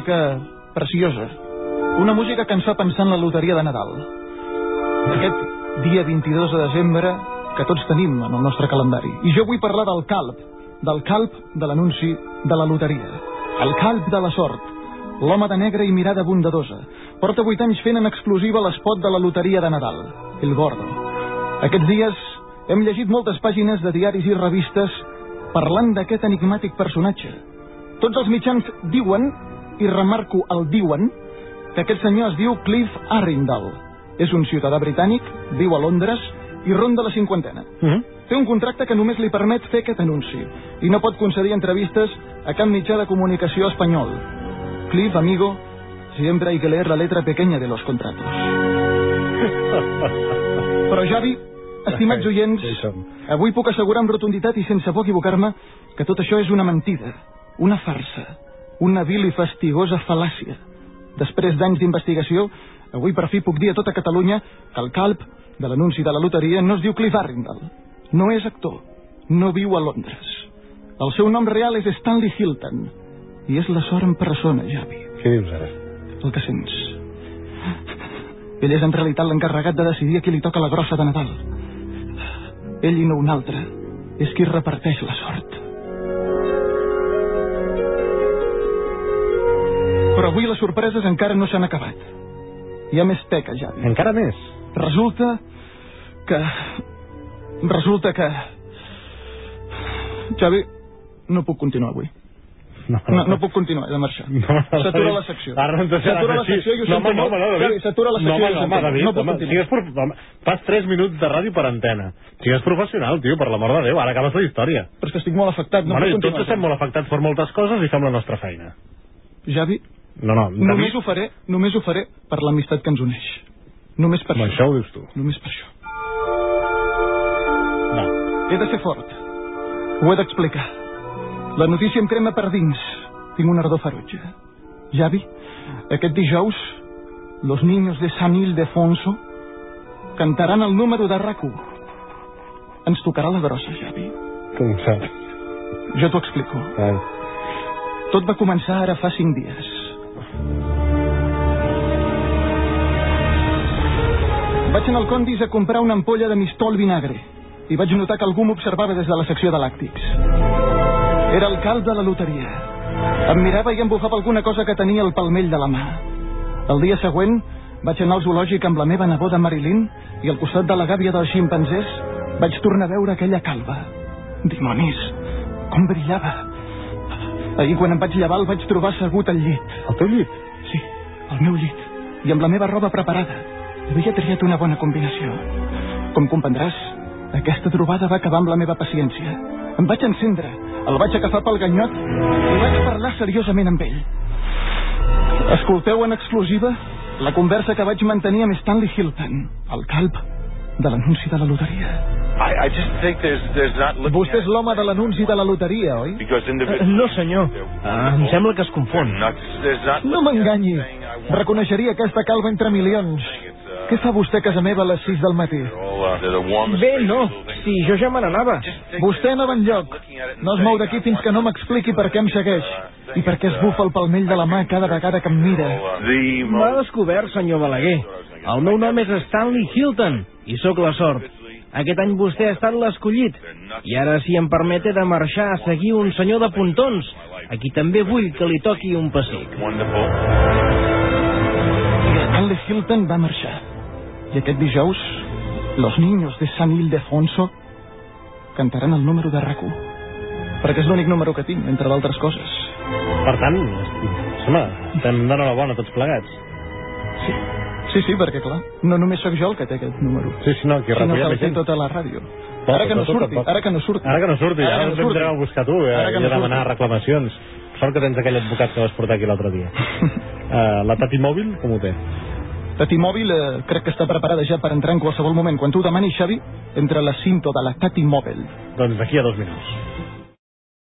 música preciosa. Una música que ens fa pensar en la loteria de Nadal. Aquest dia 22 de desembre que tots tenim en el nostre calendari. I jo vull parlar del calp, del calp de l'anunci de la loteria. El calp de la sort. L'home de negre i mirada bondadosa. Porta 8 anys fent en exclusiva l'espot de la loteria de Nadal. El Gordo. Aquests dies hem llegit moltes pàgines de diaris i revistes parlant d'aquest enigmàtic personatge. Tots els mitjans diuen, i remarco el diuen, que aquest senyor es diu Cliff Arrindal. És un ciutadà britànic, viu a Londres i ronda la cinquantena. Mm -hmm. Té un contracte que només li permet fer aquest anunci i no pot concedir entrevistes a cap mitjà de comunicació espanyol. Cliff, amigo, siempre hay que leer la letra pequeña de los contratos. Però Javi, estimats oients, avui puc assegurar amb rotunditat i sense por equivocar-me que tot això és una mentida, una farsa, una vil i fastigosa fal·làcia. Després d'anys d'investigació, avui per fi puc dir a tota Catalunya que el calp de l'anunci de la loteria no es diu Cliff Arrindal. No és actor. No viu a Londres. El seu nom real és Stanley Hilton. I és la sort en persona, Javi. Què dius ara? El que sents. Ell és en realitat l'encarregat de decidir a qui li toca la grossa de Nadal. Ell i no un altre és qui reparteix la sort. Però avui les sorpreses encara no s'han acabat. Hi ha més peca, Javi. Encara més? Resulta que... Resulta que... Javi, no puc continuar avui. No, No, no puc continuar, he de marxar. No, S'atura la secció. S'atura la secció i ho no, sento no, molt. s'atura la secció no, i ho sento molt. No puc continuar. sigues por... home, fas 3 minuts de ràdio per antena. Sigues professional, tio, per l'amor de Déu. Ara acabes la història. Però és que estic molt afectat, no bueno, puc i tots continuar. estem molt afectats per moltes coses i fem la nostra feina. Javi, No, no, només ho faré, només ho faré per l'amistat que ens uneix. Només per això. això ho dius tu. Només per això. No. He de ser fort. Ho he d'explicar. La notícia em crema per dins. Tinc una ardor ferotge. Javi, aquest dijous, los niños de San Ildefonso cantaran el número de rac Ens tocarà la grossa, Javi. Com saps? Jo t'ho explico. Ai. Tot va començar ara fa cinc dies. Vaig anar al Condis a comprar una ampolla de mistol vinagre i vaig notar que algú m'observava des de la secció de làctics. Era el cal de la loteria. Em mirava i em bufava alguna cosa que tenia al palmell de la mà. El dia següent vaig anar al zoològic amb la meva neboda Marilyn i al costat de la gàbia dels ximpanzés vaig tornar a veure aquella calva. Dimonis, com brillava. Ahir quan em vaig llevar el vaig trobar assegut al llit. Al teu llit? Sí, al meu llit. I amb la meva roba preparada. Havia triat una bona combinació. Com comprendràs, aquesta trobada va acabar amb la meva paciència. Em vaig encendre, el vaig agafar pel ganyot i vaig parlar seriosament amb ell. Escolteu en exclusiva la conversa que vaig mantenir amb Stanley Hilton, el calp de l'anunci de la loteria. I, I just think there's there's not Vostè és l'home de l'anunci de la loteria, oi? Eh, No, senyor. Ah, em sembla que es confon. No m'enganyi. Reconeixeria aquesta calva entre milions. Què fa vostè a casa meva a les 6 del matí? uh, Bé, no. Sí, jo ja me n'anava. Vostè anava enlloc. No es mou d'aquí fins que no m'expliqui per què em segueix i per què es bufa el palmell de la mà cada vegada que em mira. M'ha descobert, senyor Balaguer. El meu nom és Stanley Hilton i sóc la sort. Aquest any vostè ha estat l'escollit. I ara, si em permet, he de marxar a seguir un senyor de pontons, a qui també vull que li toqui un pessic. Stanley Hilton va marxar. I aquest dijous, los niños de San Ildefonso cantaran el número de rac Perquè és l'únic número que tinc, entre d'altres coses. Per tant, home, estem d'enhorabona tots plegats. Sí, sí, sí, perquè clar, no només sóc jo el que té aquest número, Sí, sí, no, aquí sinó que el té tota la ràdio. Tot, Ara que no surti, ara que no surti. Ara que no surti, Ara ara que ens no surti. vindrem a buscar tu eh, Ara que i no a demanar surti. reclamacions. Sort que tens aquell advocat que vas portar aquí l'altre dia. uh, la Tati Mòbil, com ho té? Tati Mòbil eh, crec que està preparada ja per entrar en qualsevol moment. Quan tu ho demanis, Xavi, entra la cinto de la Tati Mòbil. Doncs d'aquí a dos minuts.